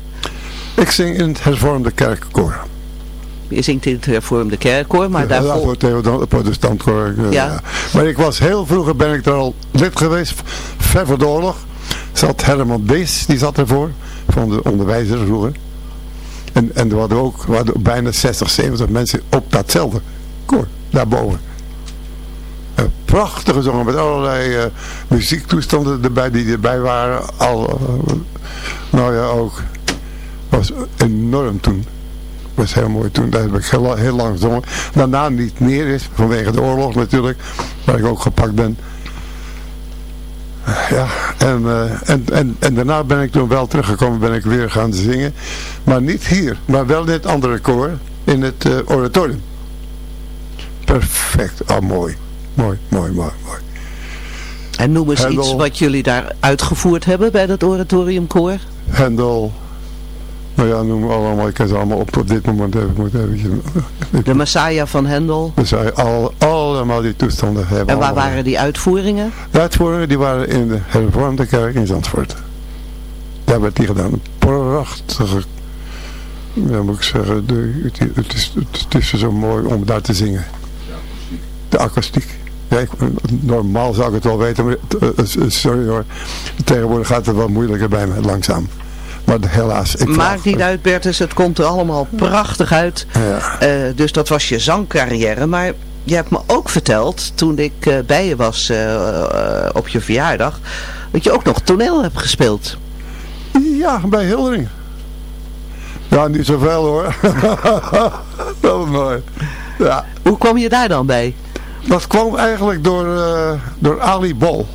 Speaker 4: Ik zing in het hervormde kerkkoor.
Speaker 3: Je zingt in het hervormde kerkkoor, maar daarvoor...
Speaker 4: Ja, voor protestantkoor. Ja. ja. Maar ik was heel vroeger, ben ik er al lid geweest, ver voor de oorlog. Zat Herman Bees, die zat ervoor, van de onderwijzer vroeger. En, en er waren ook waren bijna 60, 70 mensen op datzelfde koor, daarboven. Een prachtige zongen met allerlei uh, muziektoestanden erbij die erbij waren. Al, nou ja, ook. was enorm toen. was heel mooi toen. Daar heb ik heel, heel lang gezongen. Daarna niet meer is, vanwege de oorlog natuurlijk. Waar ik ook gepakt ben. Ja, en, uh, en, en, en daarna ben ik toen wel teruggekomen, ben ik weer gaan zingen. Maar niet hier, maar wel in het andere koor, in het uh, oratorium. Perfect, oh mooi, mooi, mooi, mooi, mooi.
Speaker 3: En noem eens iets wat jullie daar uitgevoerd hebben bij dat oratoriumkoor.
Speaker 4: Hendel, nou ja, noem allemaal, ik kan ze allemaal op, op dit moment even, moet even
Speaker 3: De Messiah van Hendel.
Speaker 4: Messiah, al, allemaal die toestanden hebben.
Speaker 3: En waar waren die uitvoeringen?
Speaker 4: De uitvoeringen die waren in de hervormde kerk in Zandvoort. Daar werd die gedaan. Prachtige, ja moet ik zeggen, de, het, het, is, het is zo mooi om daar te zingen. De akoestiek. Ja, ik, normaal zou ik het wel weten, maar sorry hoor. Tegenwoordig gaat het wel moeilijker bij me, langzaam. Maar helaas. Ik
Speaker 3: Maakt niet uit Bertus, het komt er allemaal prachtig uit. Ja. Uh, dus dat was je zangcarrière. Maar je hebt me ook verteld, toen ik uh, bij je was uh, op je verjaardag, dat je ook nog toneel hebt gespeeld.
Speaker 4: Ja, bij Hildering. Ja, niet zoveel hoor. Wel mooi. Ja.
Speaker 3: Hoe kwam je daar dan bij?
Speaker 4: Dat kwam eigenlijk door, door Ali Bol.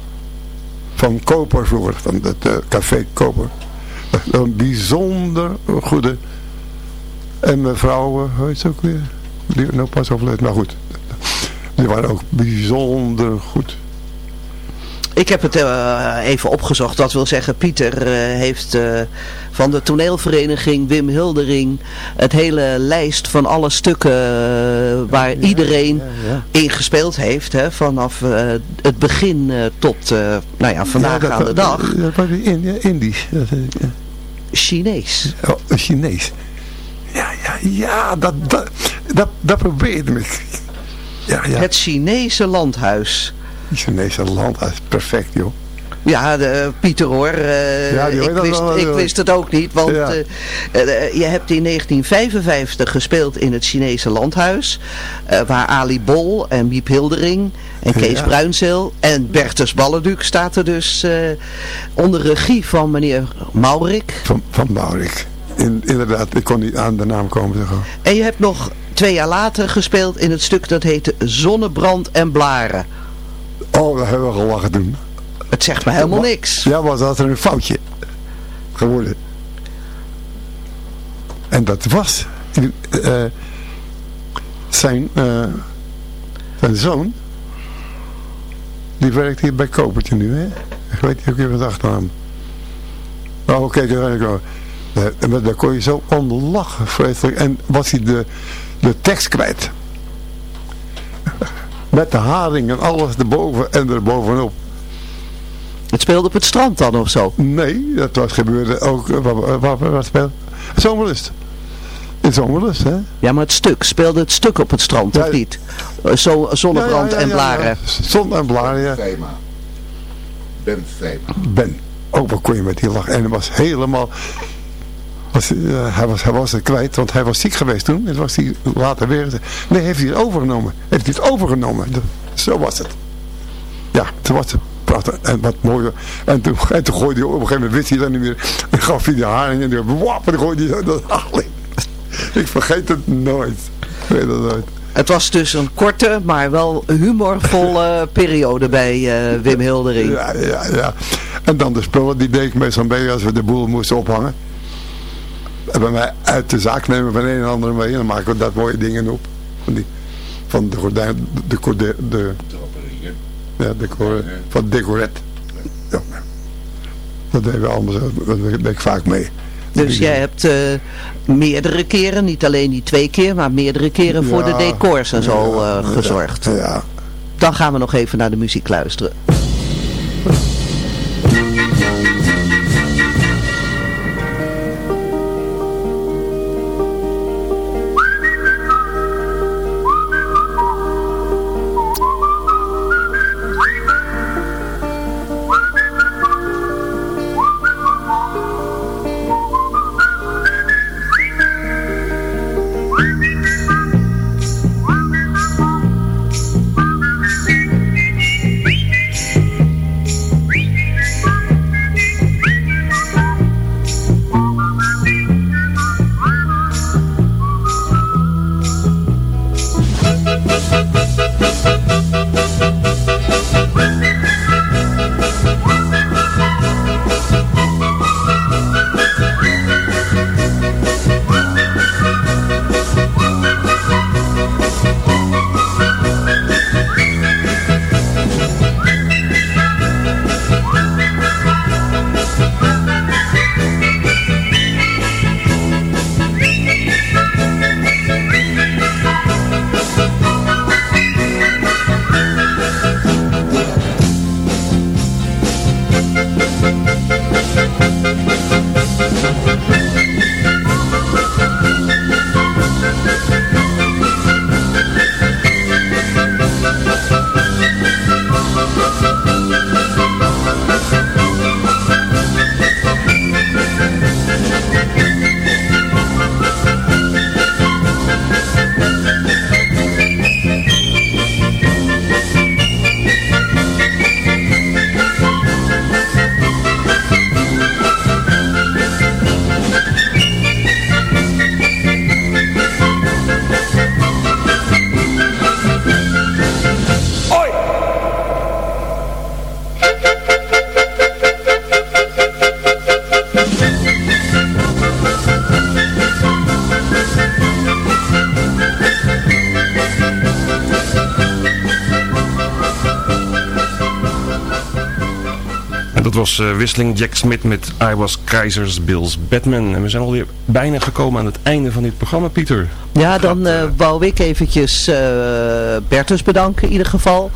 Speaker 4: Van Koper vroeger, van het café Koper een bijzonder goede. En mevrouw, uh, hoe heet ze ook weer? Die nou pas overleden. Nou goed, die waren ook bijzonder goed.
Speaker 3: Ik heb het uh, even opgezocht. Dat wil zeggen, Pieter uh, heeft uh, van de toneelvereniging Wim Hildering het hele lijst van alle stukken waar ja, iedereen ja, ja. in gespeeld heeft. Hè, vanaf het begin tot nou ja, vandaag dat, aan de dag.
Speaker 4: Dat was in, Indisch.
Speaker 3: Chinees.
Speaker 4: Oh, Chinees. Ja, ja, ja, dat, dat, dat, dat probeerde ik.
Speaker 3: Ja, ja. Het Chinese landhuis.
Speaker 4: Het Chinese landhuis, perfect joh.
Speaker 3: Ja, de, Pieter hoor. Uh, ja, ik, wist, wel, ik wist het ook niet. Want ja. uh, uh, je hebt in 1955 gespeeld in het Chinese landhuis. waar Ali Bol en Miep Hildering en Kees ja. Bruinzeel en Bertus Balleduc staat er dus onder regie van meneer Maurik.
Speaker 4: Van, van Maurik. In, inderdaad, ik kon niet aan de naam komen. Zeg
Speaker 3: En je hebt nog twee jaar later gespeeld in het stuk dat heette Zonnebrand en Blaren.
Speaker 4: Oh, dat hebben we gelachen toen.
Speaker 3: Het zegt me helemaal niks.
Speaker 4: Ja, was dat er een foutje geworden. En dat was uh, zijn, uh, zijn zoon. Die werkt hier bij Kopertje nu, hè? Ik weet niet of je wat achternaam. Nou, oké, okay, daar, daar, daar kon je zo onder lachen, vreselijk. En was hij de, de tekst kwijt. Met de haring en alles erboven en erbovenop.
Speaker 3: Het speelde op het strand dan of zo?
Speaker 4: Nee, dat was gebeurde ook, waar, waar, waar speelde? Zomerlust. In Zomerlust, hè?
Speaker 3: Ja, maar het stuk, speelde het stuk op het strand, ja, of niet? Zo, zonnebrand ja, ja, en blaren.
Speaker 4: Zon en blaren, ja.
Speaker 2: Ben Fema.
Speaker 4: Ben. Ook wat kon je met die lach. En hij was helemaal... Was, uh, hij, was, hij was het kwijt, want hij was ziek geweest toen. En was hij later weer... Nee, heeft hij het overgenomen. Heeft hij het overgenomen. Zo was het. Ja, toen was het prachtig en wat mooier. En toen, en toen gooide hij op een gegeven moment, wist hij dan niet meer. En gaf hij de haring en die wap, en gooide hij dat Ik vergeet het nooit. Ik weet het nooit.
Speaker 3: Het was dus een korte, maar wel humorvolle periode bij uh, Wim Hildering.
Speaker 4: Ja, ja, ja. En dan de spullen, die deed ik meestal mee als we de boel moesten ophangen. Bij mij uit de zaak nemen van een en ander mee. En dan maken we dat mooie dingen op. Van, die, van de gordijn, de, de, de, de ja, decor, van decoret. Ja. Dat deden we allemaal zo. Dat deed ik vaak mee.
Speaker 3: Dus jij hebt uh, meerdere keren, niet alleen die twee keer, maar meerdere keren ja, voor de decors en zo uh, gezorgd.
Speaker 4: Ja,
Speaker 3: Dan gaan we nog even naar de muziek luisteren.
Speaker 5: Was uh, wisseling Jack Smith met I Was Keizers Bills Batman. En we zijn alweer bijna gekomen aan het einde van dit programma, Pieter.
Speaker 3: Ja, dan uh, wou ik eventjes uh, Bertus bedanken in ieder geval.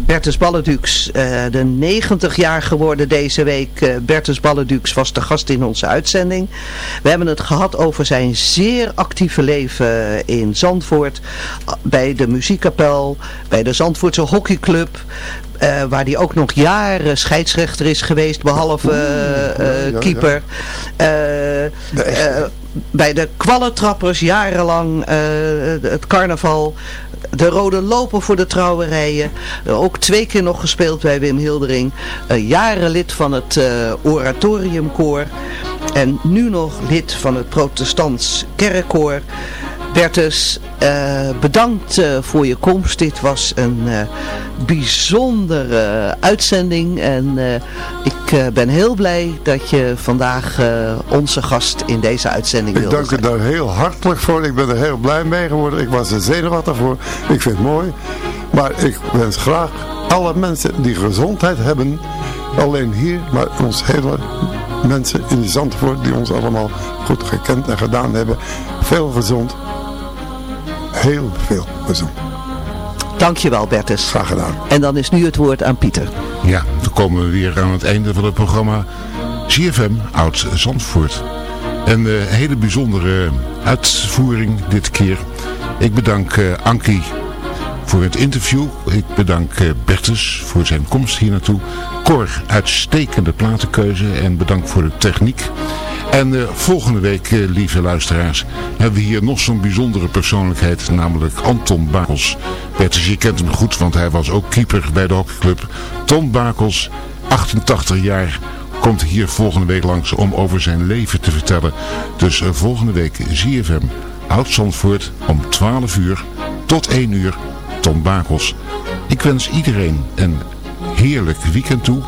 Speaker 3: Bertus Balledux, de 90 jaar geworden deze week. Bertus Balledux was de gast in onze uitzending. We hebben het gehad over zijn zeer actieve leven in Zandvoort. Bij de muziekkapel, bij de Zandvoortse hockeyclub. Uh, waar hij ook nog jaren scheidsrechter is geweest, behalve uh, uh, keeper. bij de kwallentrappers jarenlang het carnaval. De rode loper voor de trouwerijen. ook twee keer nog gespeeld bij Wim Hildering. jaren lid van het oratoriumkoor. En nu nog lid van het protestants kerkkoor. Bertus, uh, bedankt uh, voor je komst. Dit was een uh, bijzondere uitzending. En ik ben heel blij dat je vandaag onze gast in deze uitzending wilde
Speaker 4: Ik dank je daar heel hartelijk voor. Ik ben er heel blij mee geworden. Ik was er zenuwachtig voor. Ik vind het mooi. Maar ik wens graag alle mensen die gezondheid hebben. Alleen hier, maar ons hele mensen in de Zandvoort die ons allemaal goed gekend en gedaan hebben. Veel gezond heel veel gezond.
Speaker 3: Dankjewel Bertus.
Speaker 4: Graag gedaan.
Speaker 3: En dan is nu het woord aan Pieter.
Speaker 2: Ja, dan komen we weer aan het einde van het programma CFM Oud Zandvoort. Een uh, hele bijzondere uitvoering dit keer. Ik bedank uh, Ankie voor het interview. Ik bedank uh, Bertus voor zijn komst hier naartoe. Cor, uitstekende platenkeuze en bedankt voor de techniek. En uh, volgende week, uh, lieve luisteraars, hebben we hier nog zo'n bijzondere persoonlijkheid, namelijk Anton Bakels. Bertus, je kent hem goed, want hij was ook keeper bij de hockeyclub. Tom Bakels, 88 jaar, komt hier volgende week langs om over zijn leven te vertellen. Dus volgende week ZFM Oud-Zandvoort om 12 uur tot 1 uur, Bakels. Ik wens iedereen een heerlijk weekend toe.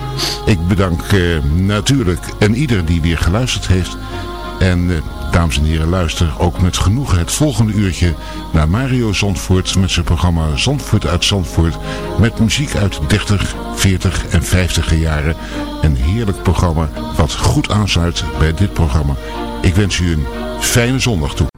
Speaker 2: Ik bedank eh, natuurlijk en ieder die weer geluisterd heeft. En eh, dames en heren, luister ook met genoegen het volgende uurtje naar Mario Zandvoort met zijn programma Zandvoort uit Zandvoort. Met muziek uit 30, 40 en 50 jaren. Een heerlijk programma wat goed aansluit bij dit programma. Ik wens u een fijne zondag toe.